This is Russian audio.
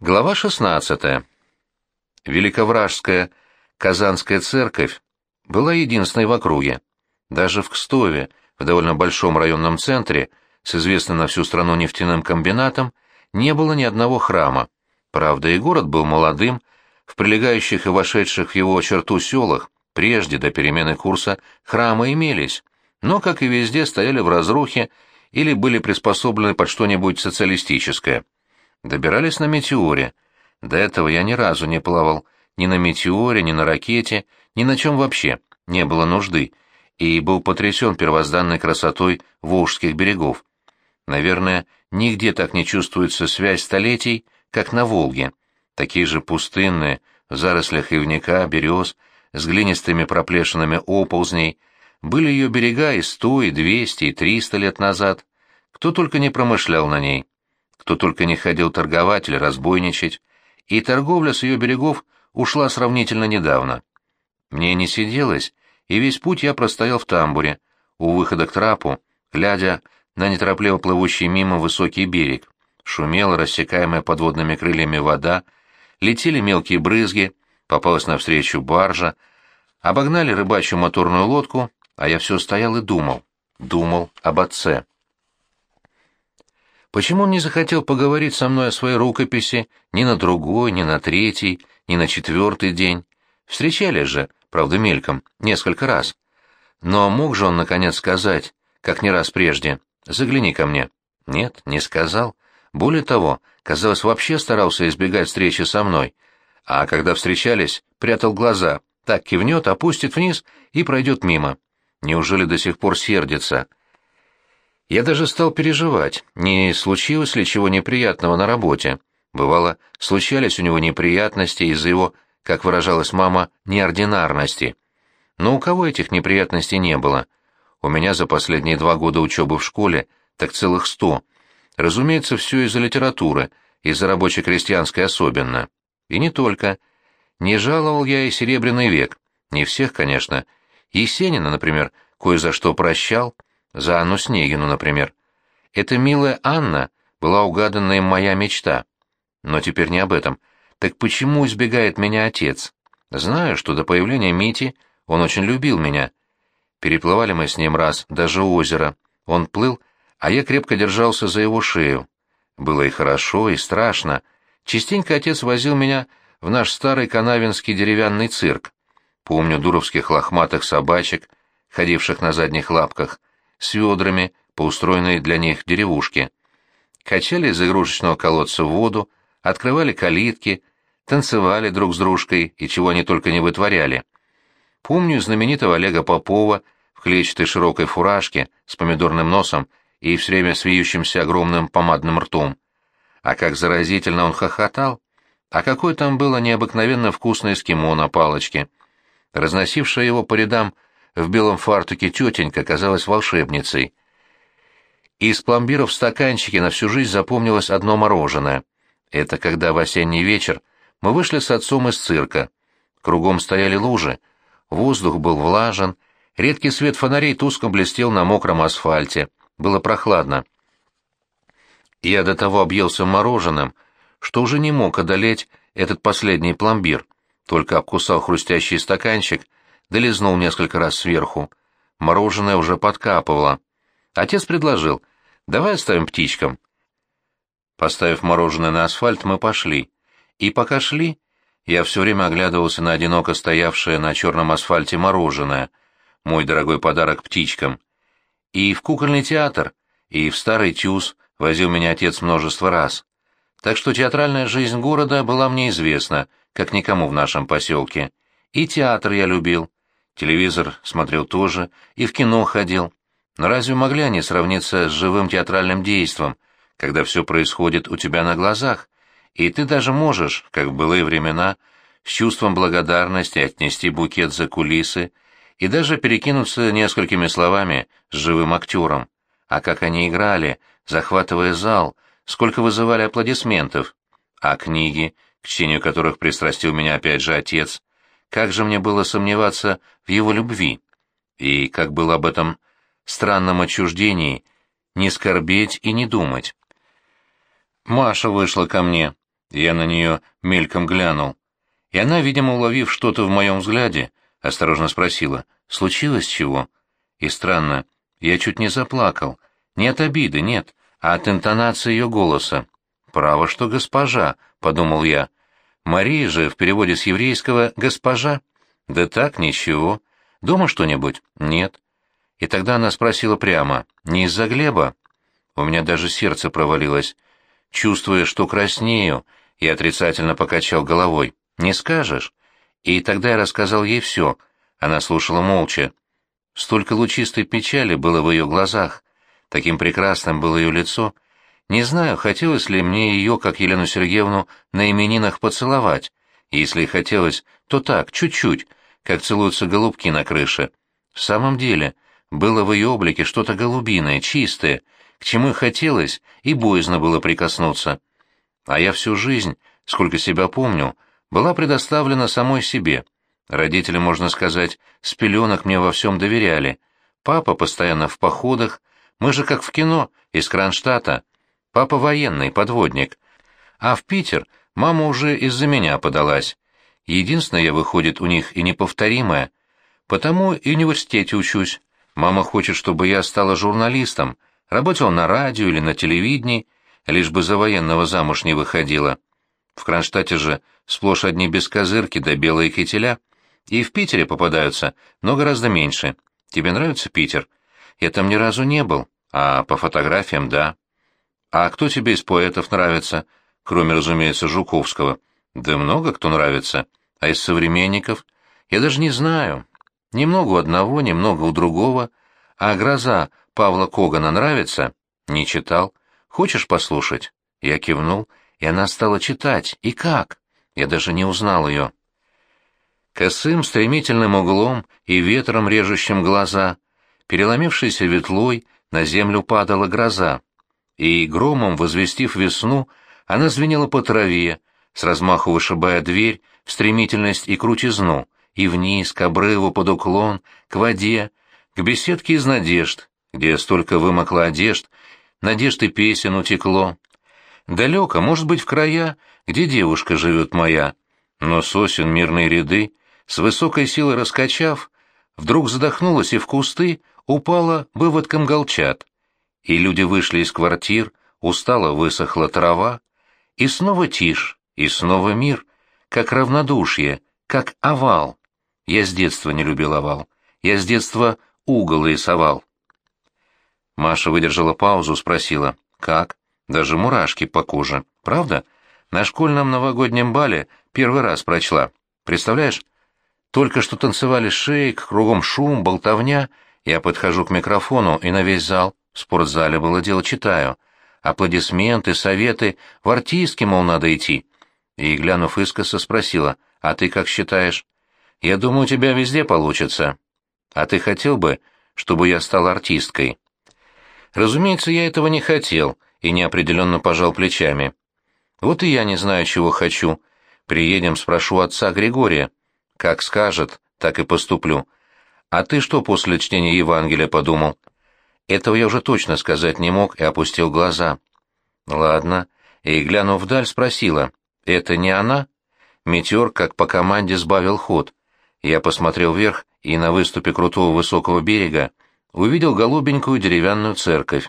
Глава 16. Великовражская Казанская церковь была единственной в округе. Даже в Кстове, в довольно большом районном центре, с известным на всю страну нефтяным комбинатом, не было ни одного храма. Правда, и город был молодым, в прилегающих и вошедших в его черту селах, прежде до перемены курса, храмы имелись, но, как и везде, стояли в разрухе или были приспособлены под что-нибудь социалистическое. Добирались на метеоре. До этого я ни разу не плавал ни на метеоре, ни на ракете, ни на чем вообще, не было нужды, и был потрясен первозданной красотой Волжских берегов. Наверное, нигде так не чувствуется связь столетий, как на Волге. Такие же пустынные, в зарослях ивника, берез, с глинистыми проплешинами оползней, были ее берега и сто, и двести, и триста лет назад. Кто только не промышлял на ней кто только не ходил торговать или разбойничать, и торговля с ее берегов ушла сравнительно недавно. Мне не сиделось, и весь путь я простоял в тамбуре, у выхода к трапу, глядя на неторопливо плывущий мимо высокий берег. Шумела, рассекаемая подводными крыльями вода, летели мелкие брызги, попалась навстречу баржа, обогнали рыбачью моторную лодку, а я все стоял и думал, думал об отце. Почему он не захотел поговорить со мной о своей рукописи ни на другой, ни на третий, ни на четвертый день? Встречались же, правда, мельком, несколько раз. Но мог же он, наконец, сказать, как не раз прежде, «Загляни ко мне». Нет, не сказал. Более того, казалось, вообще старался избегать встречи со мной. А когда встречались, прятал глаза, так кивнет, опустит вниз и пройдет мимо. Неужели до сих пор сердится? Я даже стал переживать, не случилось ли чего неприятного на работе. Бывало, случались у него неприятности из-за его, как выражалась мама, неординарности. Но у кого этих неприятностей не было? У меня за последние два года учебы в школе так целых сто. Разумеется, все из-за литературы, из-за рабоче-крестьянской особенно. И не только. Не жаловал я и Серебряный век. Не всех, конечно. Есенина, например, кое за что прощал — за Анну Снегину, например. Эта милая Анна была угаданная моя мечта. Но теперь не об этом. Так почему избегает меня отец? Знаю, что до появления Мити он очень любил меня. Переплывали мы с ним раз даже озеро. Он плыл, а я крепко держался за его шею. Было и хорошо, и страшно. Частенько отец возил меня в наш старый канавинский деревянный цирк. Помню дуровских лохматых собачек, ходивших на задних лапках, с ведрами по устроенной для них деревушке. Качали из игрушечного колодца воду, открывали калитки, танцевали друг с дружкой и чего они только не вытворяли. Помню знаменитого Олега Попова в клетчатой широкой фуражке с помидорным носом и все время свиющимся огромным помадным ртом. А как заразительно он хохотал! А какой там было необыкновенно вкусное эскимо на палочке! Разносившая его по рядам в белом фартуке тетенька казалась волшебницей. Из пломбиров в стаканчике на всю жизнь запомнилось одно мороженое. Это когда в осенний вечер мы вышли с отцом из цирка. Кругом стояли лужи, воздух был влажен, редкий свет фонарей тускло блестел на мокром асфальте. Было прохладно. Я до того объелся мороженым, что уже не мог одолеть этот последний пломбир, только обкусал хрустящий стаканчик — долизнул несколько раз сверху. Мороженое уже подкапывало. Отец предложил, давай оставим птичкам. Поставив мороженое на асфальт, мы пошли. И пока шли, я все время оглядывался на одиноко стоявшее на черном асфальте мороженое, мой дорогой подарок птичкам. И в кукольный театр, и в старый тюз возил меня отец множество раз. Так что театральная жизнь города была мне известна, как никому в нашем поселке. И театр я любил, Телевизор смотрел тоже и в кино ходил. Но разве могли они сравниться с живым театральным действом, когда все происходит у тебя на глазах, и ты даже можешь, как в былые времена, с чувством благодарности отнести букет за кулисы и даже перекинуться несколькими словами с живым актером. А как они играли, захватывая зал, сколько вызывали аплодисментов. А книги, к чтению которых пристрастил меня опять же отец, как же мне было сомневаться в его любви? И как было об этом странном отчуждении не скорбеть и не думать? Маша вышла ко мне. Я на нее мельком глянул. И она, видимо, уловив что-то в моем взгляде, осторожно спросила, случилось чего? И странно, я чуть не заплакал. Не от обиды, нет, а от интонации ее голоса. «Право, что госпожа», — подумал я. «Мария же в переводе с еврейского «госпожа». «Да так, ничего. Дома что-нибудь?» «Нет». И тогда она спросила прямо, «Не из-за Глеба?» У меня даже сердце провалилось. Чувствуя, что краснею, я отрицательно покачал головой. «Не скажешь?» И тогда я рассказал ей все. Она слушала молча. Столько лучистой печали было в ее глазах. Таким прекрасным было ее лицо. Не знаю, хотелось ли мне ее, как Елену Сергеевну, на именинах поцеловать. Если и хотелось, то так, чуть-чуть, как целуются голубки на крыше. В самом деле, было в ее облике что-то голубиное, чистое, к чему и хотелось, и боязно было прикоснуться. А я всю жизнь, сколько себя помню, была предоставлена самой себе. Родители, можно сказать, с пеленок мне во всем доверяли. Папа постоянно в походах, мы же как в кино, из Кронштадта. Папа военный, подводник. А в Питер мама уже из-за меня подалась. Единственное, я, выходит, у них и неповторимое. Потому и в университете учусь. Мама хочет, чтобы я стала журналистом, работал на радио или на телевидении, лишь бы за военного замуж не выходила. В Кронштадте же сплошь одни бескозырки да белые кителя. И в Питере попадаются, но гораздо меньше. Тебе нравится Питер? Я там ни разу не был, а по фотографиям — да. А кто тебе из поэтов нравится, кроме, разумеется, Жуковского? Да много кто нравится. А из современников? Я даже не знаю. Немного у одного, немного у другого. А «Гроза» Павла Когана нравится? Не читал. Хочешь послушать? Я кивнул, и она стала читать. И как? Я даже не узнал ее. Косым стремительным углом и ветром режущим глаза, переломившейся ветлой, на землю падала гроза. И, громом возвестив весну, она звенела по траве, с размаху вышибая дверь в стремительность и крутизну, и вниз, к обрыву под уклон, к воде, к беседке из надежд, где столько вымокло одежд, надежд и песен утекло. Далеко, может быть, в края, где девушка живет моя, но сосен мирные ряды, с высокой силой раскачав, вдруг задохнулась и в кусты упала выводком голчат. И люди вышли из квартир, устало высохла трава, и снова тишь, и снова мир, как равнодушие, как овал. Я с детства не любил овал. Я с детства угол рисовал. Маша выдержала паузу, спросила, как? Даже мурашки по коже. Правда? На школьном новогоднем бале первый раз прочла. Представляешь? Только что танцевали шейк, кругом шум, болтовня. Я подхожу к микрофону и на весь зал, в спортзале было дело, читаю. Аплодисменты, советы, в артистки, мол, надо идти. И, глянув искоса, спросила, а ты как считаешь? Я думаю, у тебя везде получится. А ты хотел бы, чтобы я стал артисткой?» Разумеется, я этого не хотел и неопределенно пожал плечами. Вот и я не знаю, чего хочу. Приедем, спрошу отца Григория. Как скажет, так и поступлю. А ты что после чтения Евангелия подумал? Этого я уже точно сказать не мог и опустил глаза. Ладно. И, глянув вдаль, спросила. Это не она? Метеор, как по команде, сбавил ход. Я посмотрел вверх и на выступе крутого высокого берега увидел голубенькую деревянную церковь.